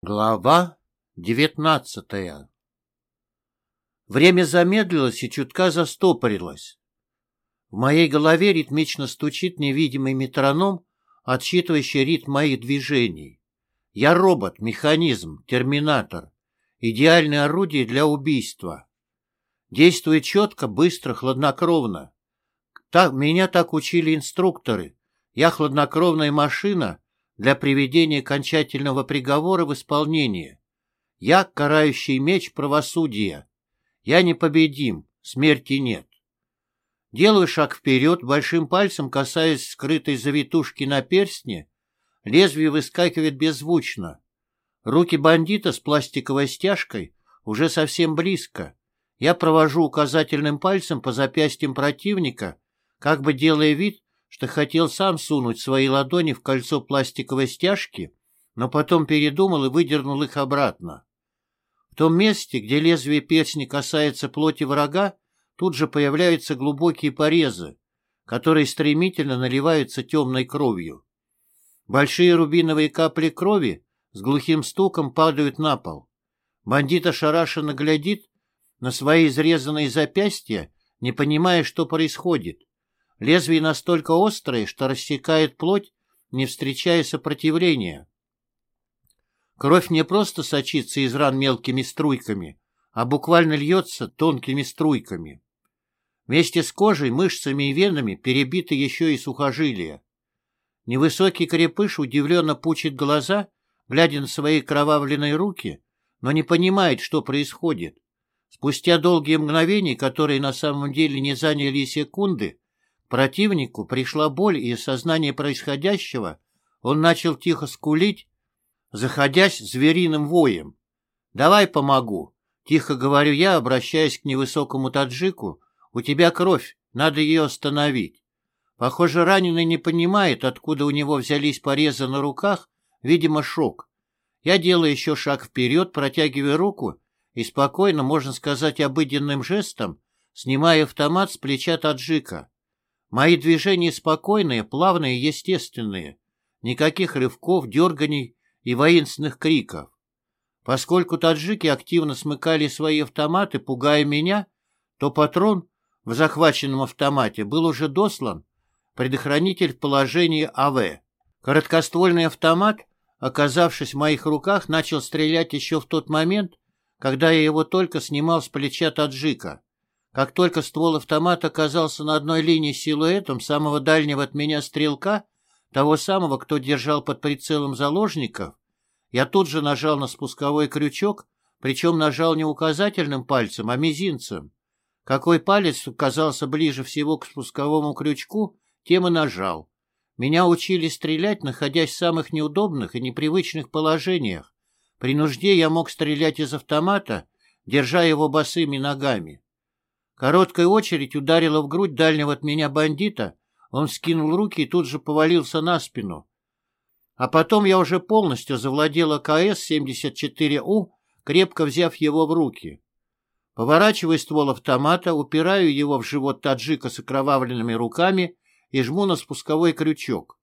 Глава девятнадцатая Время замедлилось и чутка застопорилось. В моей голове ритмично стучит невидимый метроном, отсчитывающий ритм моих движений. Я робот, механизм, терминатор, идеальное орудие для убийства. Действую четко, быстро, хладнокровно. Так, меня так учили инструкторы. Я хладнокровная машина — для приведения окончательного приговора в исполнение. Я — карающий меч правосудия. Я непобедим, смерти нет. Делаю шаг вперед, большим пальцем касаясь скрытой завитушки на перстне, лезвие выскакивает беззвучно. Руки бандита с пластиковой стяжкой уже совсем близко. Я провожу указательным пальцем по запястьям противника, как бы делая вид, что хотел сам сунуть свои ладони в кольцо пластиковой стяжки, но потом передумал и выдернул их обратно. В том месте, где лезвие перстня касается плоти врага, тут же появляются глубокие порезы, которые стремительно наливаются темной кровью. Большие рубиновые капли крови с глухим стуком падают на пол. Бандит ошарашенно глядит на свои изрезанные запястья, не понимая, что происходит. Лезвие настолько острое, что рассекает плоть, не встречая сопротивления. Кровь не просто сочится из ран мелкими струйками, а буквально льется тонкими струйками. Вместе с кожей, мышцами и венами перебиты еще и сухожилия. Невысокий крепыш удивленно пучит глаза, глядя на свои кровавленные руки, но не понимает, что происходит. Спустя долгие мгновения, которые на самом деле не заняли секунды, Противнику пришла боль и сознание происходящего, он начал тихо скулить, заходясь звериным воем. «Давай помогу», — тихо говорю я, обращаясь к невысокому таджику. «У тебя кровь, надо ее остановить». Похоже, раненый не понимает, откуда у него взялись порезы на руках, видимо, шок. Я делаю еще шаг вперед, протягивая руку и спокойно, можно сказать, обыденным жестом, снимая автомат с плеча таджика. Мои движения спокойные, плавные, естественные. Никаких рывков, дерганий и воинственных криков. Поскольку таджики активно смыкали свои автоматы, пугая меня, то патрон в захваченном автомате был уже дослан, предохранитель в положении АВ. Короткоствольный автомат, оказавшись в моих руках, начал стрелять еще в тот момент, когда я его только снимал с плеча таджика. Как только ствол автомата оказался на одной линии с силуэтом самого дальнего от меня стрелка, того самого, кто держал под прицелом заложников, я тут же нажал на спусковой крючок, причем нажал не указательным пальцем, а мизинцем. Какой палец оказался ближе всего к спусковому крючку, тем и нажал. Меня учили стрелять, находясь в самых неудобных и непривычных положениях. При нужде я мог стрелять из автомата, держа его босыми ногами. Короткая очередь ударила в грудь дальнего от меня бандита, он скинул руки и тут же повалился на спину. А потом я уже полностью завладел АКС-74У, крепко взяв его в руки. Поворачиваю ствол автомата, упираю его в живот таджика с окровавленными руками и жму на спусковой крючок.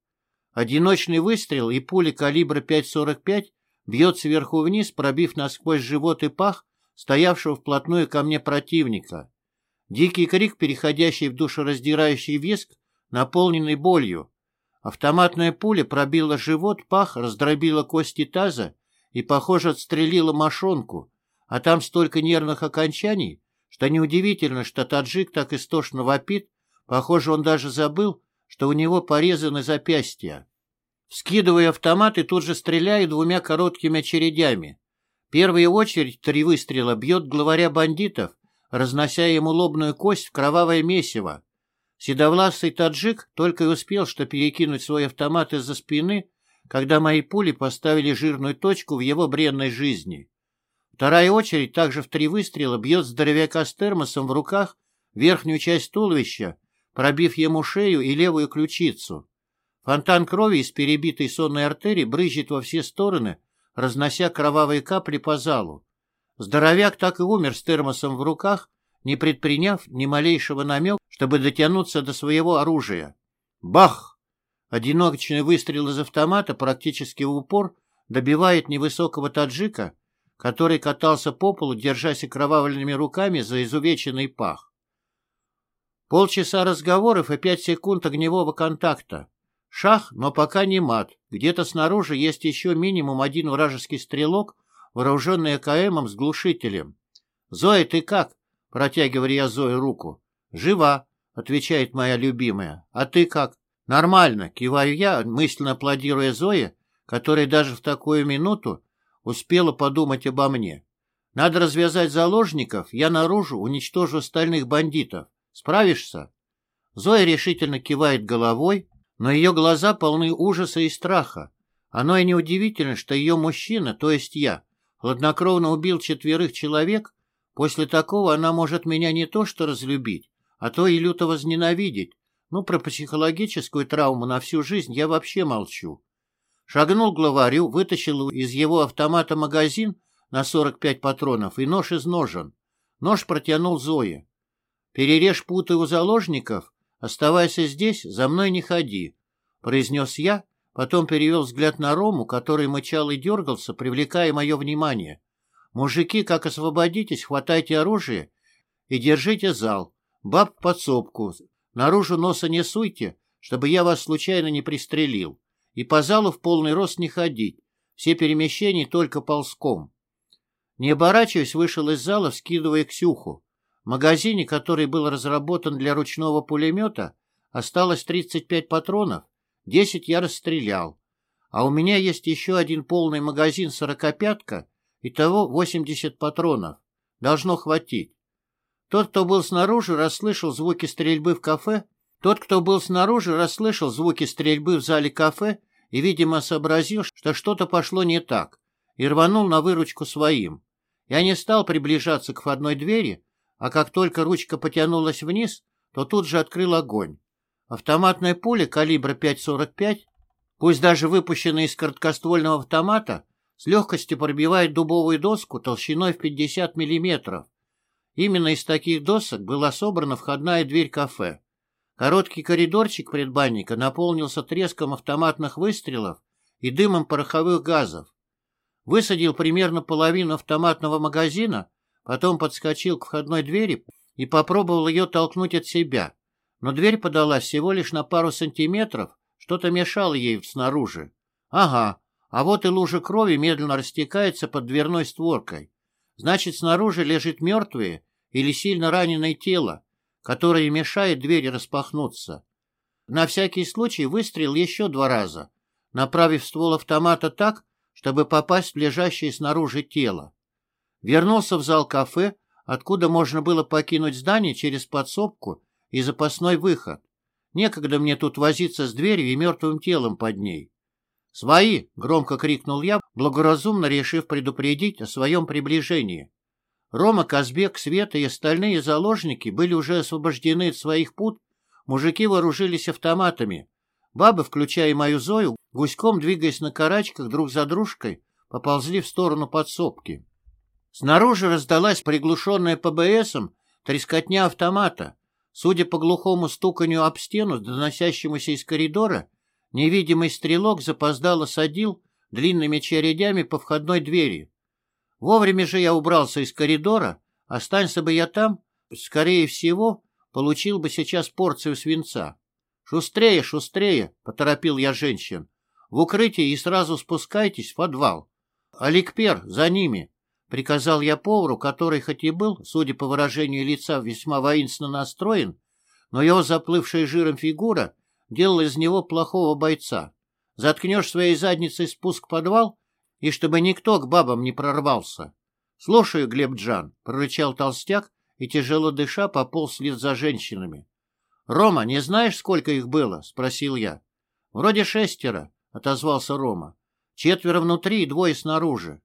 Одиночный выстрел и пуля калибра 5,45 бьет сверху вниз, пробив насквозь живот и пах стоявшего вплотную ко мне противника. Дикий крик, переходящий в душераздирающий виск, наполненный болью. Автоматная пуля пробила живот, пах, раздробила кости таза и, похоже, отстрелила мошонку, а там столько нервных окончаний, что неудивительно, что таджик так истошно вопит, похоже, он даже забыл, что у него порезаны запястья. Вскидываю автомат и тут же стреляю двумя короткими очередями. Первая очередь, три выстрела, бьет главаря бандитов, разнося ему лобную кость в кровавое месиво. Седовласый таджик только и успел что перекинуть свой автомат из-за спины, когда мои пули поставили жирную точку в его бренной жизни. Вторая очередь также в три выстрела бьет здоровяка с термосом в руках верхнюю часть туловища, пробив ему шею и левую ключицу. Фонтан крови из перебитой сонной артерии брызжет во все стороны, разнося кровавые капли по залу. Здоровяк так и умер с термосом в руках, не предприняв ни малейшего намека, чтобы дотянуться до своего оружия. Бах! Одиночный выстрел из автомата практически в упор добивает невысокого таджика, который катался по полу, держась окровавленными руками за изувеченный пах. Полчаса разговоров и пять секунд огневого контакта. Шах, но пока не мат. Где-то снаружи есть еще минимум один вражеский стрелок, вооруженный АКМом с глушителем. «Зоя, ты как?» — протягиваю я Зое руку. «Жива», — отвечает моя любимая. «А ты как?» «Нормально», — киваю я, мысленно аплодируя Зое, которая даже в такую минуту успела подумать обо мне. «Надо развязать заложников, я наружу уничтожу остальных бандитов. Справишься?» Зоя решительно кивает головой, но ее глаза полны ужаса и страха. Оно и неудивительно, что ее мужчина, то есть я, хладнокровно убил четверых человек, после такого она может меня не то что разлюбить, а то и люто возненавидеть. Ну, про психологическую травму на всю жизнь я вообще молчу. Шагнул главарю, вытащил из его автомата магазин на 45 патронов и нож из ножен. Нож протянул Зое. «Перережь путы у заложников, оставайся здесь, за мной не ходи», — произнес я, потом перевел взгляд на Рому, который мычал и дергался, привлекая мое внимание. «Мужики, как освободитесь, хватайте оружие и держите зал. Баб в подсобку. Наружу носа не суйте, чтобы я вас случайно не пристрелил и по залу в полный рост не ходить, все перемещения только ползком. Не оборачиваясь, вышел из зала, скидывая Ксюху. В магазине, который был разработан для ручного пулемета, осталось 35 патронов, 10 я расстрелял. А у меня есть еще один полный магазин сорокопятка, итого 80 патронов. Должно хватить. Тот, кто был снаружи, расслышал звуки стрельбы в кафе тот, кто был снаружи, расслышал звуки стрельбы в зале кафе и, видимо, сообразил, что что-то пошло не так, и рванул на выручку своим. Я не стал приближаться к входной двери, а как только ручка потянулась вниз, то тут же открыл огонь. Автоматное пуля калибра 5,45, пусть даже выпущенное из короткоствольного автомата, с легкостью пробивает дубовую доску толщиной в 50 мм. Именно из таких досок была собрана входная дверь кафе. Короткий коридорчик предбанника наполнился треском автоматных выстрелов и дымом пороховых газов. Высадил примерно половину автоматного магазина, потом подскочил к входной двери и попробовал ее толкнуть от себя. Но дверь подалась всего лишь на пару сантиметров, что-то мешало ей снаружи. Ага, а вот и лужа крови медленно растекается под дверной створкой. Значит, снаружи лежит мертвое или сильно раненое тело, которая мешает двери распахнуться. На всякий случай выстрел еще два раза, направив ствол автомата так, чтобы попасть в лежащее снаружи тело. Вернулся в зал кафе, откуда можно было покинуть здание через подсобку и запасной выход. Некогда мне тут возиться с дверью и мертвым телом под ней. «Свои!» — громко крикнул я, благоразумно решив предупредить о своем приближении. Рома, Казбек, Света и остальные заложники были уже освобождены от своих пут, мужики вооружились автоматами. Бабы, включая мою Зою, гуськом двигаясь на карачках друг за дружкой, поползли в сторону подсобки. Снаружи раздалась приглушенная ПБСом трескотня автомата. Судя по глухому стуканью об стену, доносящемуся из коридора, невидимый стрелок запоздало садил длинными чередями по входной двери. Вовремя же я убрался из коридора, останься бы я там, скорее всего, получил бы сейчас порцию свинца. «Шустрее, шустрее!» — поторопил я женщин. «В укрытие и сразу спускайтесь в подвал. Аликпер, за ними!» — приказал я повару, который хоть и был, судя по выражению лица, весьма воинственно настроен, но его заплывшая жиром фигура делала из него плохого бойца. Заткнешь своей задницей спуск в подвал, и чтобы никто к бабам не прорвался. — Слушаю, Глеб Джан, — прорычал толстяк и, тяжело дыша, пополз вслед за женщинами. — Рома, не знаешь, сколько их было? — спросил я. — Вроде шестеро, — отозвался Рома. — Четверо внутри и двое снаружи. —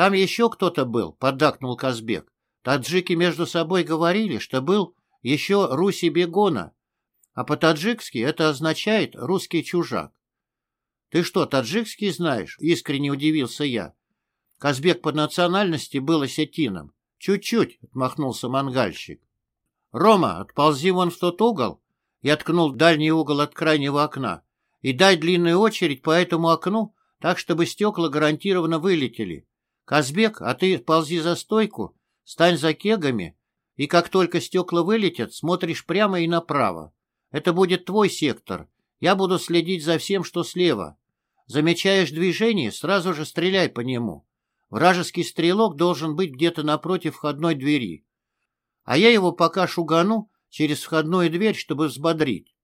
Там еще кто-то был, — поддакнул Казбек. Таджики между собой говорили, что был еще Руси Бегона, а по-таджикски это означает «русский чужак». «Ты что, таджикский знаешь?» — искренне удивился я. Казбек по национальности был осетином. «Чуть-чуть», — отмахнулся мангальщик. «Рома, отползи вон в тот угол». Я ткнул дальний угол от крайнего окна. «И дай длинную очередь по этому окну, так, чтобы стекла гарантированно вылетели. Казбек, а ты ползи за стойку, стань за кегами, и как только стекла вылетят, смотришь прямо и направо. Это будет твой сектор. Я буду следить за всем, что слева. Замечаешь движение, сразу же стреляй по нему. Вражеский стрелок должен быть где-то напротив входной двери. А я его пока шугану через входную дверь, чтобы взбодрить.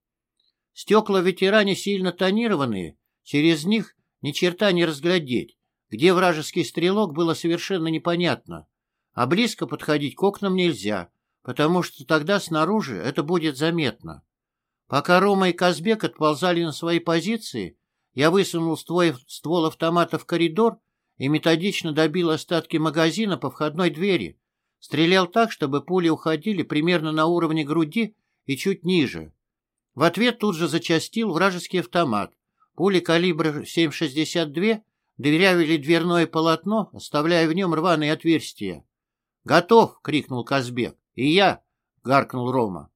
Стекла ветеране сильно тонированные, через них ни черта не разглядеть. Где вражеский стрелок было совершенно непонятно. А близко подходить к окнам нельзя, потому что тогда снаружи это будет заметно. Пока Рома и Казбек отползали на свои позиции, я высунул ствол, автомата в коридор и методично добил остатки магазина по входной двери. Стрелял так, чтобы пули уходили примерно на уровне груди и чуть ниже. В ответ тут же зачастил вражеский автомат. Пули калибра 7,62 дырявили дверное полотно, оставляя в нем рваные отверстия. «Готов!» — крикнул Казбек. «И я!» — гаркнул Рома.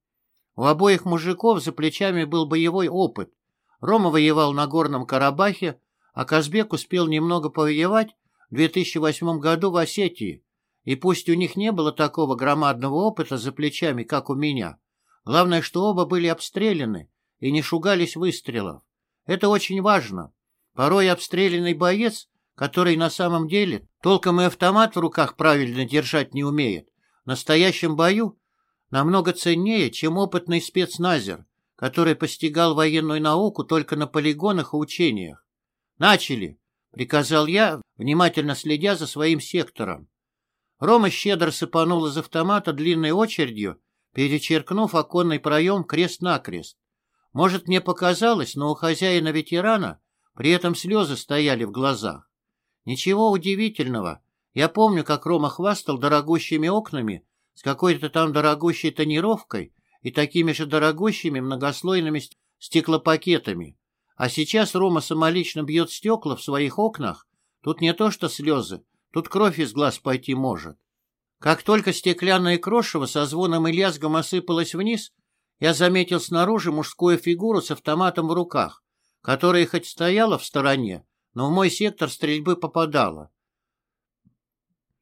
У обоих мужиков за плечами был боевой опыт. Рома воевал на Горном Карабахе, а Казбек успел немного повоевать в 2008 году в Осетии. И пусть у них не было такого громадного опыта за плечами, как у меня, главное, что оба были обстреляны и не шугались выстрелов. Это очень важно. Порой обстрелянный боец, который на самом деле толком и автомат в руках правильно держать не умеет, в настоящем бою намного ценнее, чем опытный спецназер, который постигал военную науку только на полигонах и учениях. «Начали!» — приказал я, внимательно следя за своим сектором. Рома щедро сыпанул из автомата длинной очередью, перечеркнув оконный проем крест-накрест. Может, мне показалось, но у хозяина-ветерана при этом слезы стояли в глазах. Ничего удивительного. Я помню, как Рома хвастал дорогущими окнами с какой-то там дорогущей тонировкой и такими же дорогущими многослойными стеклопакетами. А сейчас Рома самолично бьет стекла в своих окнах. Тут не то что слезы, тут кровь из глаз пойти может. Как только стеклянное крошево со звоном и лязгом осыпалось вниз, я заметил снаружи мужскую фигуру с автоматом в руках, которая хоть стояла в стороне, но в мой сектор стрельбы попадала.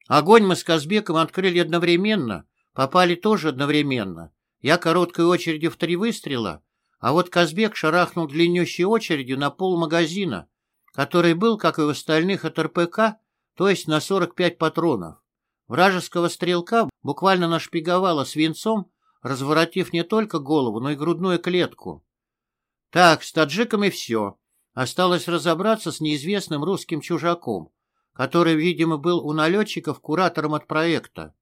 Огонь мы с Казбеком открыли одновременно, попали тоже одновременно. Я короткой очередью в три выстрела, а вот Казбек шарахнул длиннющей очередью на пол магазина, который был, как и у остальных, от РПК, то есть на 45 патронов. Вражеского стрелка буквально нашпиговало свинцом, разворотив не только голову, но и грудную клетку. Так, с таджиками все. Осталось разобраться с неизвестным русским чужаком, который, видимо, был у налетчиков куратором от проекта.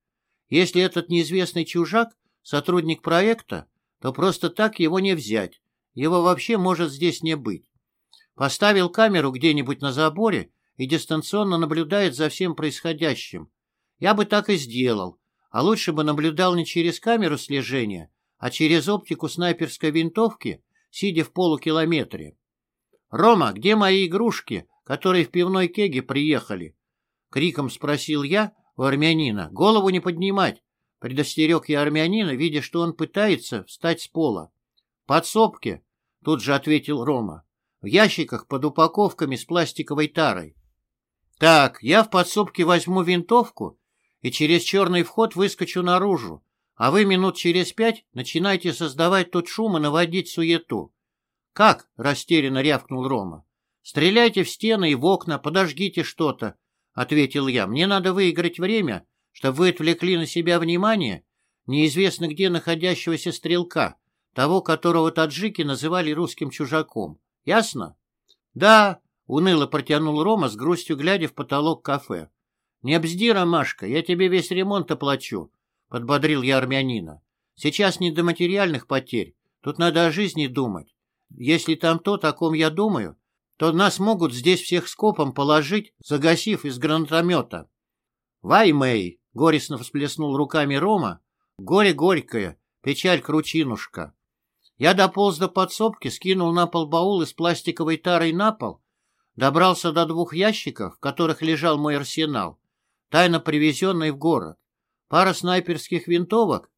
Если этот неизвестный чужак сотрудник проекта, то просто так его не взять. Его вообще может здесь не быть. Поставил камеру где-нибудь на заборе и дистанционно наблюдает за всем происходящим. Я бы так и сделал, а лучше бы наблюдал не через камеру слежения, а через оптику снайперской винтовки, сидя в полукилометре. «Рома, где мои игрушки, которые в пивной кеге приехали?» Криком спросил я у армянина. «Голову не поднимать, — предостерег я армянина, видя, что он пытается встать с пола. — Подсобки, — тут же ответил Рома. — В ящиках под упаковками с пластиковой тарой. — Так, я в подсобке возьму винтовку и через черный вход выскочу наружу, а вы минут через пять начинайте создавать тут шум и наводить суету. — Как? — растерянно рявкнул Рома. — Стреляйте в стены и в окна, подожгите что-то, — ответил я. — Мне надо выиграть время чтобы вы отвлекли на себя внимание неизвестно где находящегося стрелка, того, которого таджики называли русским чужаком. Ясно? Да, уныло протянул Рома с грустью, глядя в потолок кафе. Не бзди, Ромашка, я тебе весь ремонт оплачу, подбодрил я армянина. Сейчас не до материальных потерь, тут надо о жизни думать. Если там то, о ком я думаю, то нас могут здесь всех скопом положить, загасив из гранатомета. Вай, Мэй, Горестно всплеснул руками Рома. Горе горькое, печаль кручинушка. Я дополз до подсобки, скинул на пол баул из пластиковой тарой на пол, добрался до двух ящиков, в которых лежал мой арсенал, тайно привезенный в город. Пара снайперских винтовок,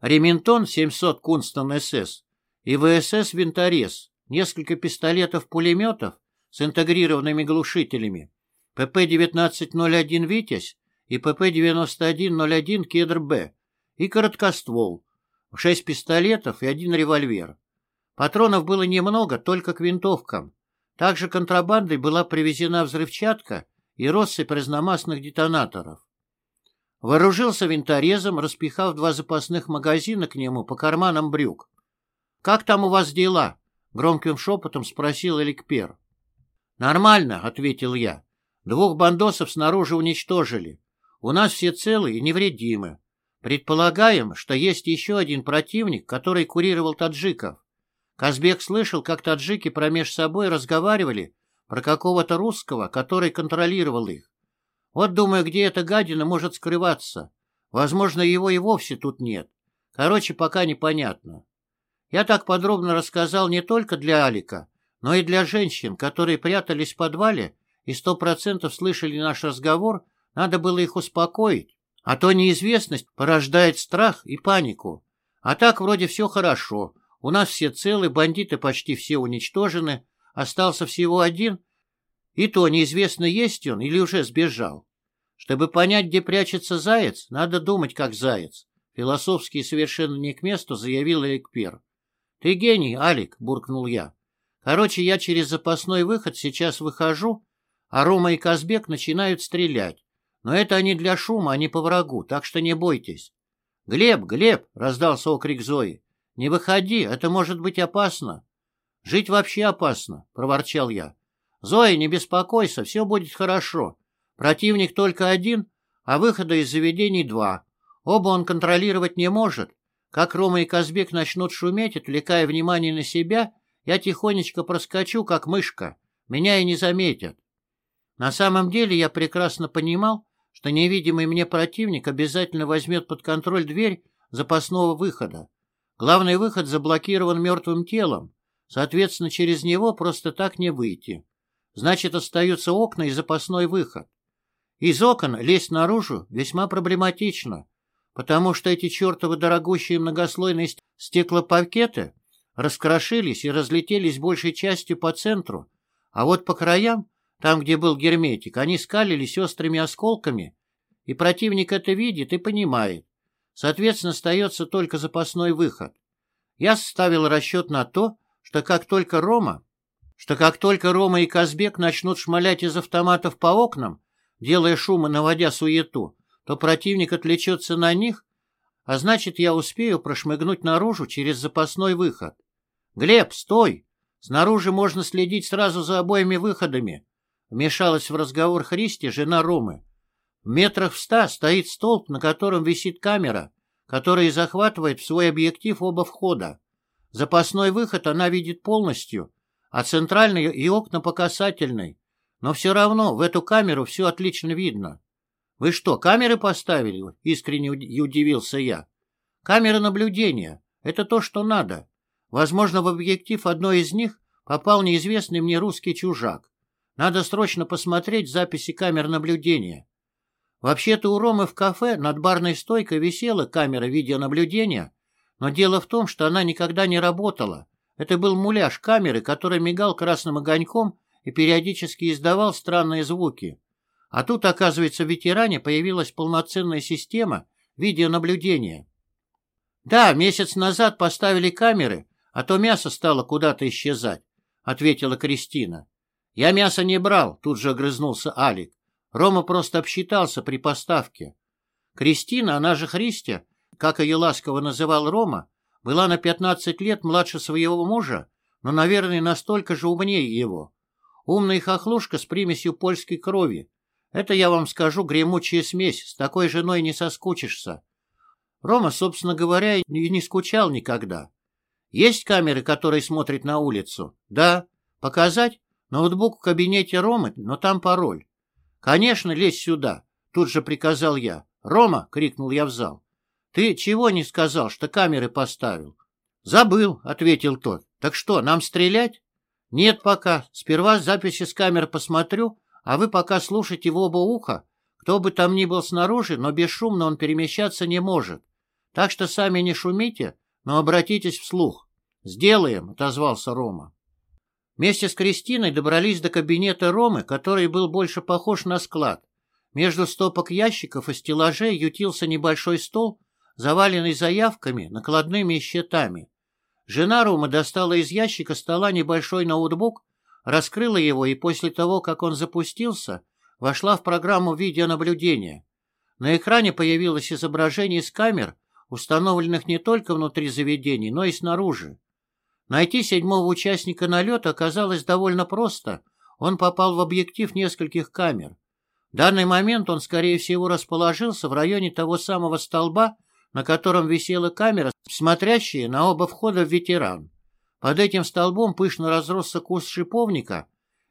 рементон 700 Кунстон СС и ВСС Винторез, несколько пистолетов-пулеметов, с интегрированными глушителями, ПП-1901 «Витязь» и ПП-9101 «Кедр-Б» и короткоствол, шесть пистолетов и один револьвер. Патронов было немного, только к винтовкам. Также контрабандой была привезена взрывчатка и россыпь разномастных детонаторов. Вооружился винторезом, распихав два запасных магазина к нему по карманам брюк. «Как там у вас дела?» — громким шепотом спросил Эликпер. «Нормально», — ответил я. «Двух бандосов снаружи уничтожили. У нас все целы и невредимы. Предполагаем, что есть еще один противник, который курировал таджиков. Казбек слышал, как таджики промеж собой разговаривали про какого-то русского, который контролировал их. Вот думаю, где эта гадина может скрываться. Возможно, его и вовсе тут нет. Короче, пока непонятно. Я так подробно рассказал не только для Алика, но и для женщин, которые прятались в подвале и сто процентов слышали наш разговор, надо было их успокоить, а то неизвестность порождает страх и панику. А так вроде все хорошо, у нас все целы, бандиты почти все уничтожены, остался всего один, и то неизвестно, есть он или уже сбежал. Чтобы понять, где прячется заяц, надо думать, как заяц. Философски и совершенно не к месту заявил Эликпер. — Ты гений, Алик, — буркнул я. Короче, я через запасной выход сейчас выхожу, а Рома и Казбек начинают стрелять. Но это они для шума, а не по врагу, так что не бойтесь. — Глеб, Глеб! — раздался окрик Зои. «Не выходи, это может быть опасно». «Жить вообще опасно», — проворчал я. «Зоя, не беспокойся, все будет хорошо. Противник только один, а выхода из заведений два. Оба он контролировать не может. Как Рома и Казбек начнут шуметь, отвлекая внимание на себя, я тихонечко проскочу, как мышка. Меня и не заметят». На самом деле я прекрасно понимал, что невидимый мне противник обязательно возьмет под контроль дверь запасного выхода. Главный выход заблокирован мертвым телом, соответственно, через него просто так не выйти. Значит, остаются окна и запасной выход. Из окон лезть наружу весьма проблематично, потому что эти чертовы дорогущие многослойные стеклопакеты раскрошились и разлетелись большей частью по центру, а вот по краям, там, где был герметик, они скалились острыми осколками, и противник это видит и понимает. Соответственно, остается только запасной выход. Я ставил расчет на то, что как только Рома, что как только Рома и Казбек начнут шмалять из автоматов по окнам, делая шум и наводя суету, то противник отвлечется на них, а значит, я успею прошмыгнуть наружу через запасной выход. «Глеб, стой! Снаружи можно следить сразу за обоими выходами!» Вмешалась в разговор Христи, жена Ромы. В метрах в ста стоит столб, на котором висит камера, которая захватывает в свой объектив оба входа. Запасной выход она видит полностью, а центральный и окна по касательной. Но все равно в эту камеру все отлично видно. «Вы что, камеры поставили?» — искренне удивился я. «Камеры наблюдения. Это то, что надо. Возможно, в объектив одной из них попал неизвестный мне русский чужак. Надо срочно посмотреть записи камер наблюдения. Вообще-то у Ромы в кафе над барной стойкой висела камера видеонаблюдения, но дело в том, что она никогда не работала. Это был муляж камеры, который мигал красным огоньком и периодически издавал странные звуки. А тут, оказывается, в ветеране появилась полноценная система видеонаблюдения. «Да, месяц назад поставили камеры, а то мясо стало куда-то исчезать», — ответила Кристина. «Я мясо не брал», — тут же огрызнулся Алик. Рома просто обсчитался при поставке. Кристина, она же Христя, как ее ласково называл Рома, была на 15 лет младше своего мужа, но, наверное, настолько же умнее его. Умная хохлушка с примесью польской крови. Это, я вам скажу, гремучая смесь, с такой женой не соскучишься. Рома, собственно говоря, и не скучал никогда. Есть камеры, которые смотрят на улицу? Да. Показать? Ноутбук в кабинете Ромы, но там пароль. «Конечно, лезь сюда!» — тут же приказал я. «Рома!» — крикнул я в зал. «Ты чего не сказал, что камеры поставил?» «Забыл», — ответил тот. «Так что, нам стрелять?» «Нет пока. Сперва записи с камер посмотрю, а вы пока слушайте в оба уха. Кто бы там ни был снаружи, но бесшумно он перемещаться не может. Так что сами не шумите, но обратитесь вслух». «Сделаем», — отозвался Рома. Вместе с Кристиной добрались до кабинета Ромы, который был больше похож на склад. Между стопок ящиков и стеллажей ютился небольшой стол, заваленный заявками, накладными и счетами. Жена Ромы достала из ящика стола небольшой ноутбук, раскрыла его и после того, как он запустился, вошла в программу видеонаблюдения. На экране появилось изображение из камер, установленных не только внутри заведений, но и снаружи. Найти седьмого участника налета оказалось довольно просто. Он попал в объектив нескольких камер. В данный момент он, скорее всего, расположился в районе того самого столба, на котором висела камера, смотрящая на оба входа в ветеран. Под этим столбом пышно разросся куст шиповника,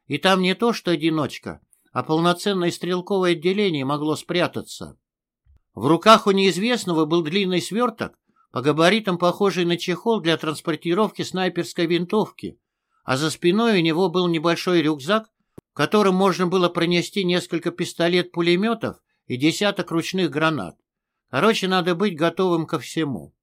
и там не то что одиночка, а полноценное стрелковое отделение могло спрятаться. В руках у неизвестного был длинный сверток, по габаритам похожий на чехол для транспортировки снайперской винтовки, а за спиной у него был небольшой рюкзак, в котором можно было пронести несколько пистолет-пулеметов и десяток ручных гранат. Короче, надо быть готовым ко всему.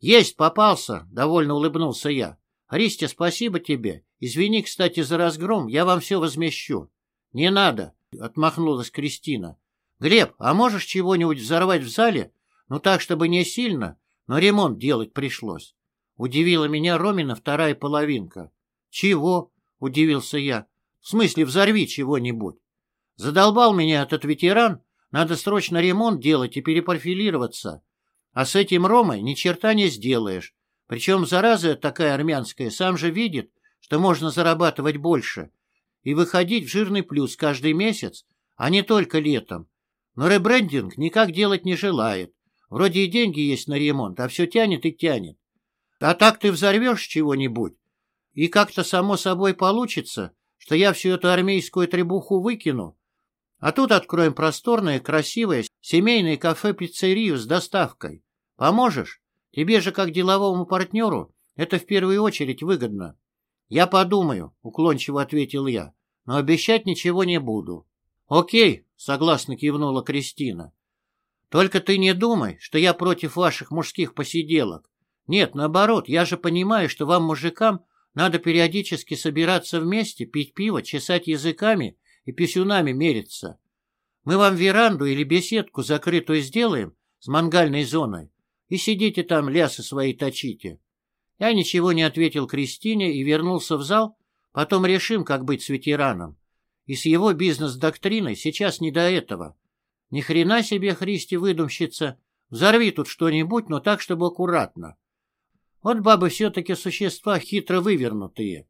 «Есть, попался!» — довольно улыбнулся я. «Христя, спасибо тебе. Извини, кстати, за разгром, я вам все возмещу». «Не надо!» — отмахнулась Кристина. «Глеб, а можешь чего-нибудь взорвать в зале? Ну так, чтобы не сильно, но ремонт делать пришлось». Удивила меня Ромина вторая половинка. «Чего?» — удивился я. «В смысле, взорви чего-нибудь. Задолбал меня этот ветеран, надо срочно ремонт делать и перепрофилироваться. А с этим Ромой ни черта не сделаешь. Причем зараза такая армянская сам же видит, что можно зарабатывать больше и выходить в жирный плюс каждый месяц, а не только летом. Но ребрендинг никак делать не желает. Вроде и деньги есть на ремонт, а все тянет и тянет. А так ты взорвешь чего-нибудь, и как-то само собой получится, что я всю эту армейскую требуху выкину, а тут откроем просторное, красивое, семейное кафе-пиццерию с доставкой. Поможешь? Тебе же, как деловому партнеру, это в первую очередь выгодно. Я подумаю, уклончиво ответил я, но обещать ничего не буду. Окей, согласно кивнула Кристина. Только ты не думай, что я против ваших мужских посиделок. Нет, наоборот, я же понимаю, что вам, мужикам, надо периодически собираться вместе, пить пиво, чесать языками и писюнами мериться. Мы вам веранду или беседку закрытую сделаем с мангальной зоной, и сидите там, лясы свои точите. Я ничего не ответил Кристине и вернулся в зал, потом решим, как быть с ветераном. И с его бизнес-доктриной сейчас не до этого. Ни хрена себе, Христи, выдумщица, взорви тут что-нибудь, но так, чтобы аккуратно. Вот бабы все-таки существа хитро вывернутые.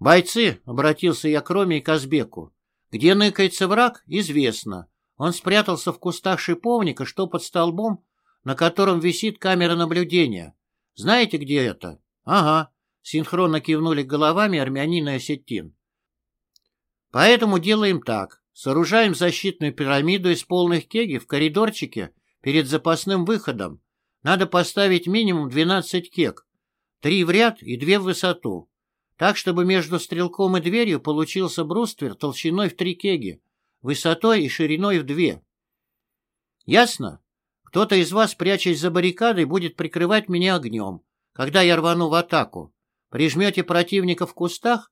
«Бойцы!» — обратился я к Роме и Казбеку. «Где ныкается враг, известно. Он спрятался в кустах шиповника, что под столбом, на котором висит камера наблюдения. Знаете, где это?» «Ага», — синхронно кивнули головами армянин и осетин. «Поэтому делаем так. Сооружаем защитную пирамиду из полных кеги в коридорчике перед запасным выходом. Надо поставить минимум 12 кег. Три в ряд и две в высоту так, чтобы между стрелком и дверью получился бруствер толщиной в три кеги, высотой и шириной в две. Ясно? Кто-то из вас, прячась за баррикадой, будет прикрывать меня огнем, когда я рвану в атаку. Прижмете противника в кустах?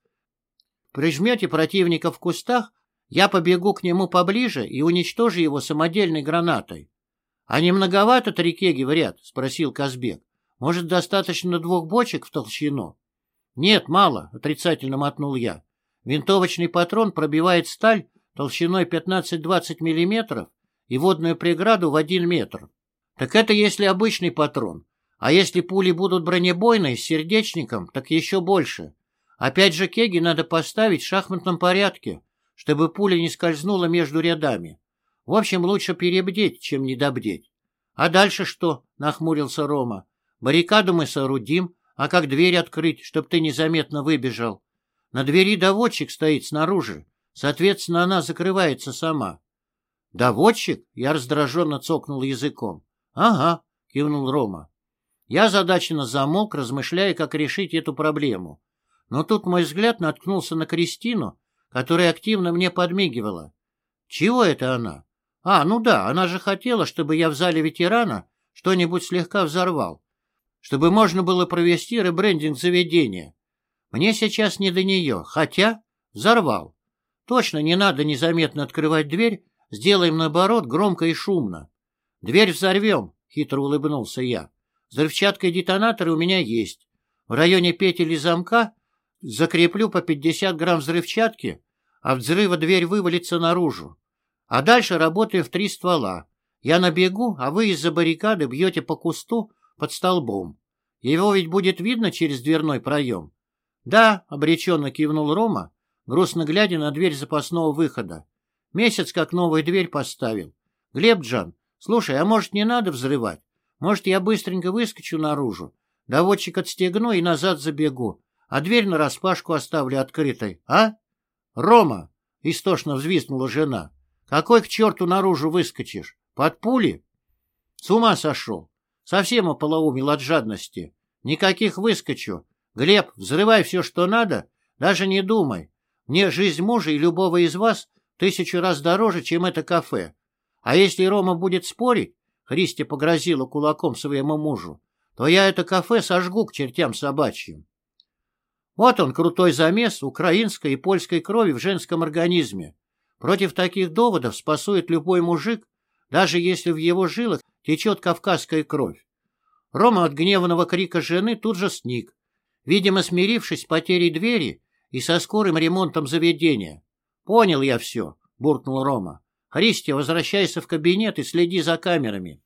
Прижмете противника в кустах, я побегу к нему поближе и уничтожу его самодельной гранатой. — А не многовато три кеги в ряд? — спросил Казбек. — Может, достаточно двух бочек в толщину? «Нет, мало», — отрицательно мотнул я. «Винтовочный патрон пробивает сталь толщиной 15-20 миллиметров и водную преграду в один метр. Так это если обычный патрон. А если пули будут бронебойные с сердечником, так еще больше. Опять же кеги надо поставить в шахматном порядке, чтобы пуля не скользнула между рядами. В общем, лучше перебдеть, чем недобдеть. — А дальше что? — нахмурился Рома. — Баррикаду мы соорудим, а как дверь открыть, чтоб ты незаметно выбежал? На двери доводчик стоит снаружи. Соответственно, она закрывается сама. «Доводчик?» — я раздраженно цокнул языком. «Ага», — кивнул Рома. Я задаченно замолк, размышляя, как решить эту проблему. Но тут мой взгляд наткнулся на Кристину, которая активно мне подмигивала. Чего это она? А, ну да, она же хотела, чтобы я в зале ветерана что-нибудь слегка взорвал чтобы можно было провести ребрендинг заведения. Мне сейчас не до нее, хотя взорвал. Точно не надо незаметно открывать дверь, сделаем наоборот громко и шумно. Дверь взорвем, хитро улыбнулся я. Взрывчатка и детонаторы у меня есть. В районе петель и замка закреплю по 50 грамм взрывчатки, а взрыва дверь вывалится наружу. А дальше работаем в три ствола. Я набегу, а вы из-за баррикады бьете по кусту под столбом. Его ведь будет видно через дверной проем. Да, обреченно кивнул Рома, грустно глядя на дверь запасного выхода. Месяц как новую дверь поставил. Глеб Джан, слушай, а может не надо взрывать? Может я быстренько выскочу наружу, доводчик отстегну и назад забегу, а дверь нараспашку оставлю открытой, а? Рома, истошно взвизгнула жена, какой к черту наружу выскочишь? Под пули? С ума сошел. Совсем ополоумел от жадности. Никаких выскочу. Глеб, взрывай все, что надо, даже не думай. Мне жизнь мужа и любого из вас тысячу раз дороже, чем это кафе. А если Рома будет спорить, Христи погрозила кулаком своему мужу, то я это кафе сожгу к чертям собачьим. Вот он, крутой замес украинской и польской крови в женском организме. Против таких доводов спасует любой мужик, даже если в его жилах течет кавказская кровь. Рома от гневного крика жены тут же сник, видимо, смирившись с потерей двери и со скорым ремонтом заведения. «Понял я все», — буркнул Рома. «Христи, возвращайся в кабинет и следи за камерами».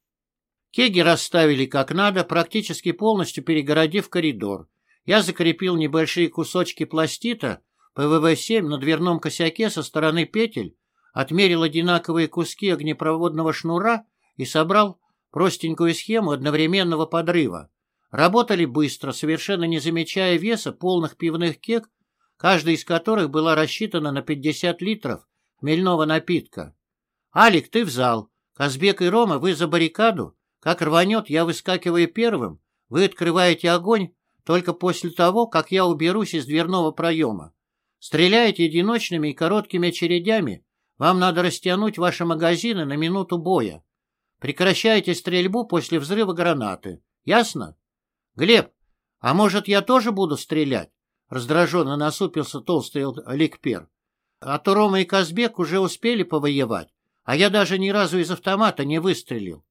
Кеги расставили как надо, практически полностью перегородив коридор. Я закрепил небольшие кусочки пластита ПВВ-7 на дверном косяке со стороны петель, отмерил одинаковые куски огнепроводного шнура и собрал простенькую схему одновременного подрыва. Работали быстро, совершенно не замечая веса полных пивных кек, каждая из которых была рассчитана на 50 литров хмельного напитка. «Алик, ты в зал. Казбек и Рома, вы за баррикаду. Как рванет, я выскакиваю первым. Вы открываете огонь только после того, как я уберусь из дверного проема. Стреляете одиночными и короткими очередями. Вам надо растянуть ваши магазины на минуту боя. Прекращайте стрельбу после взрыва гранаты. Ясно? Глеб, а может, я тоже буду стрелять? Раздраженно насупился толстый Ликпер. А то Рома и Казбек уже успели повоевать, а я даже ни разу из автомата не выстрелил.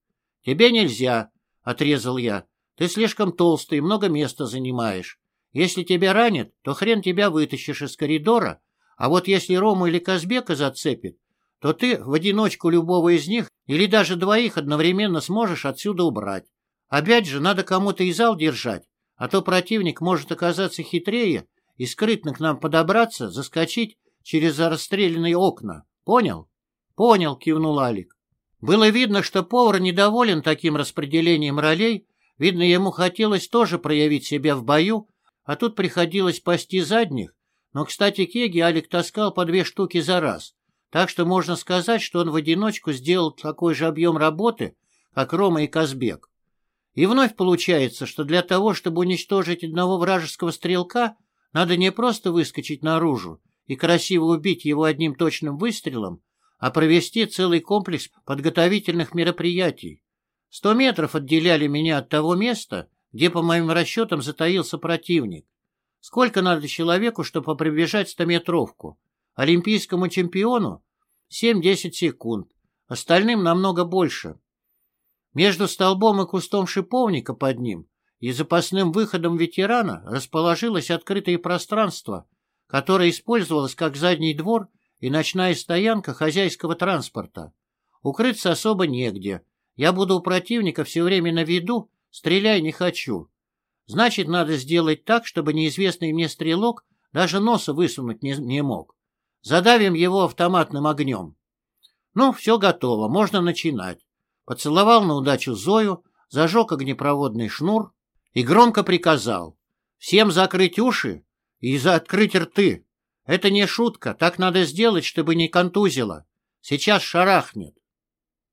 Тебе нельзя, — отрезал я. Ты слишком толстый много места занимаешь. Если тебя ранят, то хрен тебя вытащишь из коридора, а вот если Рому или Казбека зацепит, то ты в одиночку любого из них или даже двоих одновременно сможешь отсюда убрать. Опять же, надо кому-то и зал держать, а то противник может оказаться хитрее и скрытно к нам подобраться, заскочить через расстрелянные окна. Понял? Понял, кивнул Алик. Было видно, что повар недоволен таким распределением ролей, видно, ему хотелось тоже проявить себя в бою, а тут приходилось пасти задних, но, кстати, кеги Алик таскал по две штуки за раз, так что можно сказать, что он в одиночку сделал такой же объем работы, как Рома и Казбек. И вновь получается, что для того, чтобы уничтожить одного вражеского стрелка, надо не просто выскочить наружу и красиво убить его одним точным выстрелом, а провести целый комплекс подготовительных мероприятий. Сто метров отделяли меня от того места, где, по моим расчетам, затаился противник. Сколько надо человеку, чтобы пробежать стометровку? Олимпийскому чемпиону 7-10 секунд, остальным намного больше. Между столбом и кустом шиповника под ним и запасным выходом ветерана расположилось открытое пространство, которое использовалось как задний двор и ночная стоянка хозяйского транспорта. Укрыться особо негде. Я буду у противника все время на виду, стреляй не хочу. Значит, надо сделать так, чтобы неизвестный мне стрелок даже носа высунуть не, не мог. Задавим его автоматным огнем. Ну, все готово, можно начинать. Поцеловал на удачу Зою, зажег огнепроводный шнур и громко приказал. Всем закрыть уши и открыть рты. Это не шутка, так надо сделать, чтобы не контузило. Сейчас шарахнет.